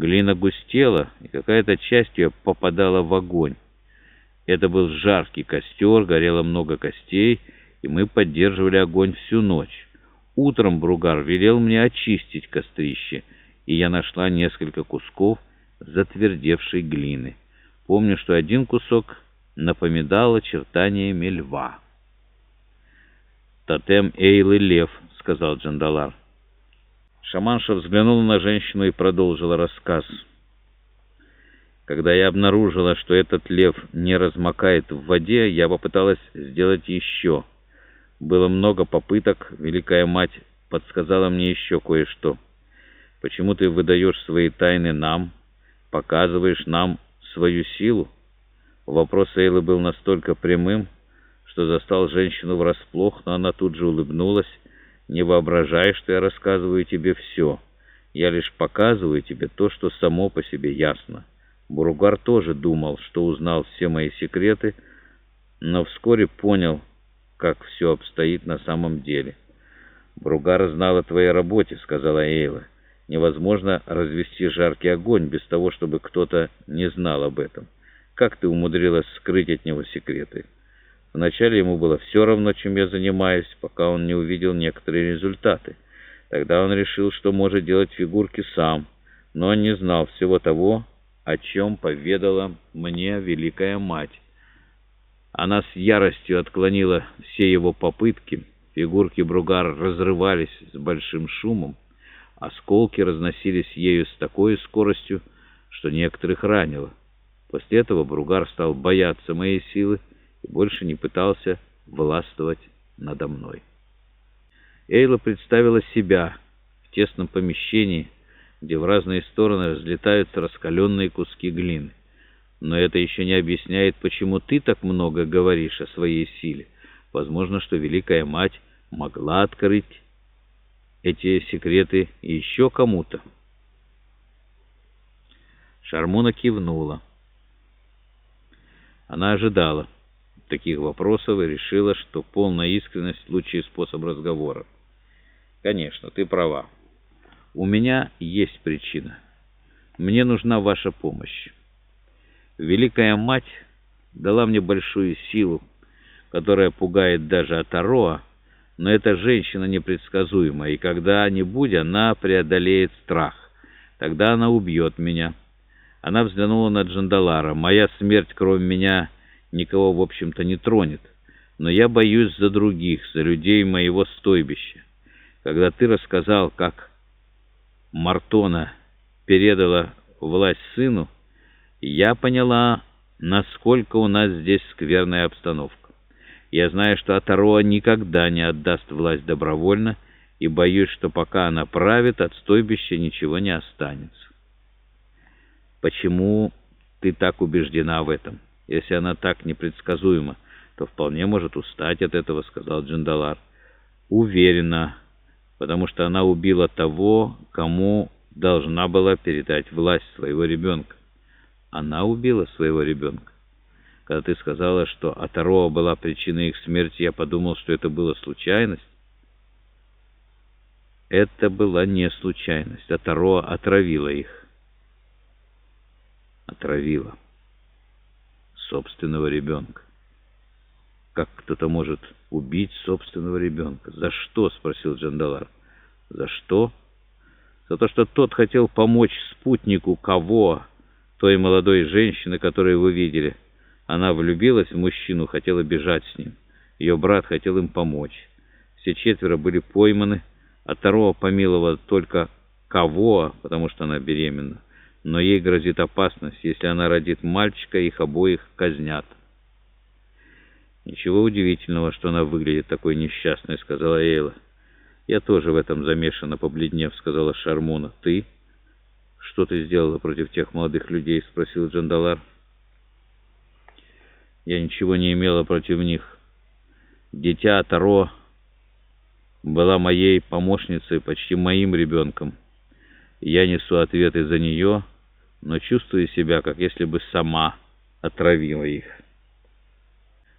Глина густела, и какая-то часть ее попадала в огонь. Это был жаркий костер, горело много костей, и мы поддерживали огонь всю ночь. Утром Бругар велел мне очистить кострище, и я нашла несколько кусков затвердевшей глины. Помню, что один кусок напоминал очертаниями льва. «Тотем Эйлы лев», — сказал Джандалар. Шаманша взглянула на женщину и продолжила рассказ. Когда я обнаружила, что этот лев не размокает в воде, я попыталась сделать еще. Было много попыток, Великая Мать подсказала мне еще кое-что. Почему ты выдаешь свои тайны нам, показываешь нам свою силу? Вопрос Эйлы был настолько прямым, что застал женщину врасплох, но она тут же улыбнулась, не воображай, что я рассказываю тебе все. Я лишь показываю тебе то, что само по себе ясно. Буругар тоже думал, что узнал все мои секреты, но вскоре понял, как все обстоит на самом деле. «Бругар знал о твоей работе», — сказала Эйла. «Невозможно развести жаркий огонь без того, чтобы кто-то не знал об этом. Как ты умудрилась скрыть от него секреты?» Вначале ему было все равно, чем я занимаюсь, пока он не увидел некоторые результаты. Тогда он решил, что может делать фигурки сам, но не знал всего того, о чем поведала мне Великая Мать. Она с яростью отклонила все его попытки. Фигурки Бругар разрывались с большим шумом. Осколки разносились ею с такой скоростью, что некоторых ранило. После этого Бругар стал бояться моей силы, и больше не пытался властвовать надо мной. Эйла представила себя в тесном помещении, где в разные стороны разлетаются раскаленные куски глины. Но это еще не объясняет, почему ты так много говоришь о своей силе. Возможно, что Великая Мать могла открыть эти секреты еще кому-то. Шармуна кивнула. Она ожидала таких вопросов и решила, что полная искренность – лучший способ разговора. «Конечно, ты права. У меня есть причина. Мне нужна ваша помощь. Великая Мать дала мне большую силу, которая пугает даже Атароа, но эта женщина непредсказуема, и когда-нибудь она преодолеет страх. Тогда она убьет меня». Она взглянула на Джандалара. «Моя смерть, кроме меня, — никого, в общем-то, не тронет. Но я боюсь за других, за людей моего стойбища. Когда ты рассказал, как Мартона передала власть сыну, я поняла, насколько у нас здесь скверная обстановка. Я знаю, что Атароа никогда не отдаст власть добровольно, и боюсь, что пока она правит, от стойбища ничего не останется. Почему ты так убеждена в этом?» Если она так непредсказуема, то вполне может устать от этого, сказал Джандалар. Уверена, потому что она убила того, кому должна была передать власть своего ребенка. Она убила своего ребенка. Когда ты сказала, что Атароа была причиной их смерти, я подумал, что это была случайность. Это была не случайность. Атароа отравила их. Отравила собственного ребенка. Как кто-то может убить собственного ребенка? За что? спросил Джандалар. За что? За то, что тот хотел помочь спутнику кого? Той молодой женщины, которую вы видели. Она влюбилась в мужчину, хотела бежать с ним. Ее брат хотел им помочь. Все четверо были пойманы, а второго помиловала только кого, потому что она беременна но ей грозит опасность. Если она родит мальчика, их обоих казнят. «Ничего удивительного, что она выглядит такой несчастной», — сказала Эйла. «Я тоже в этом замешана, побледнев», — сказала Шармона. «Ты? Что ты сделала против тех молодых людей?» — спросил Джандалар. «Я ничего не имела против них. Дитя Таро была моей помощницей, почти моим ребенком. Я несу ответы за нее» но чувствую себя, как если бы сама отравила их.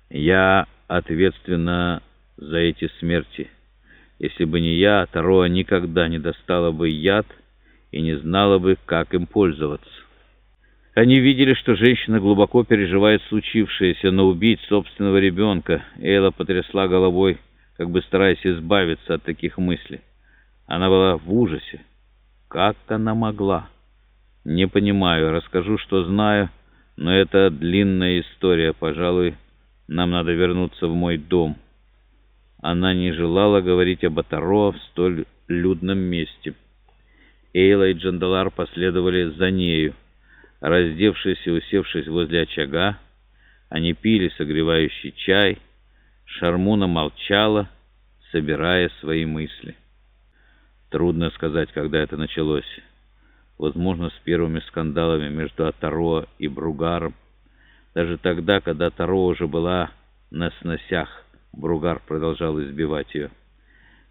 Я ответственна за эти смерти. Если бы не я, Тароа никогда не достала бы яд и не знала бы, как им пользоваться. Они видели, что женщина глубоко переживает случившееся, но убить собственного ребенка Эйла потрясла головой, как бы стараясь избавиться от таких мыслей. Она была в ужасе. Как она могла? Не понимаю, расскажу, что знаю, но это длинная история. Пожалуй, нам надо вернуться в мой дом. Она не желала говорить об Атаро в столь людном месте. Эйла и Джандалар последовали за нею. Раздевшись и усевшись возле очага, они пили согревающий чай. Шармуна молчала, собирая свои мысли. Трудно сказать, когда это началось. Возможно, с первыми скандалами между Атаро и Бругаром. Даже тогда, когда Таро уже была на сносях, Бругар продолжал избивать ее.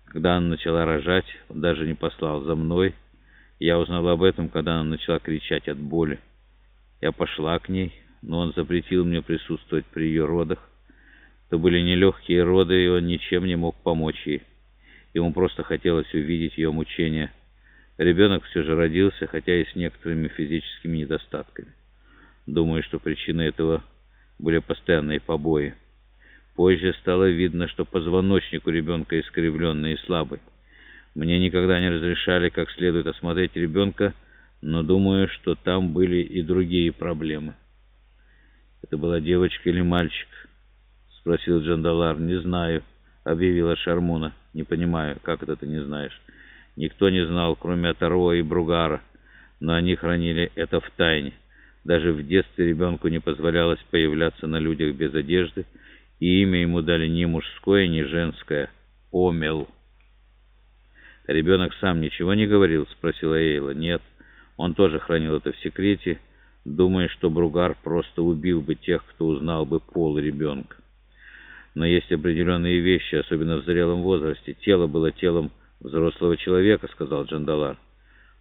Когда она начала рожать, он даже не послал за мной. Я узнал об этом, когда она начала кричать от боли. Я пошла к ней, но он запретил мне присутствовать при ее родах. Это были нелегкие роды, и он ничем не мог помочь ей. Ему просто хотелось увидеть ее мучения. Ребенок все же родился, хотя и с некоторыми физическими недостатками. Думаю, что причиной этого были постоянные побои. Позже стало видно, что позвоночник у ребенка искривленный и слабый. Мне никогда не разрешали как следует осмотреть ребенка, но думаю, что там были и другие проблемы. «Это была девочка или мальчик?» — спросил Джандалар. «Не знаю», — объявила Шармуна. «Не понимаю, как это ты не знаешь?» Никто не знал, кроме Атарова и Бругара, но они хранили это в тайне. Даже в детстве ребенку не позволялось появляться на людях без одежды, и имя ему дали не мужское, не женское — Омел. «Ребенок сам ничего не говорил?» — спросила Эйла. «Нет». Он тоже хранил это в секрете, думая, что Бругар просто убил бы тех, кто узнал бы пол ребенка. Но есть определенные вещи, особенно в зрелом возрасте. Тело было телом взрослого человека, сказал Джандалар.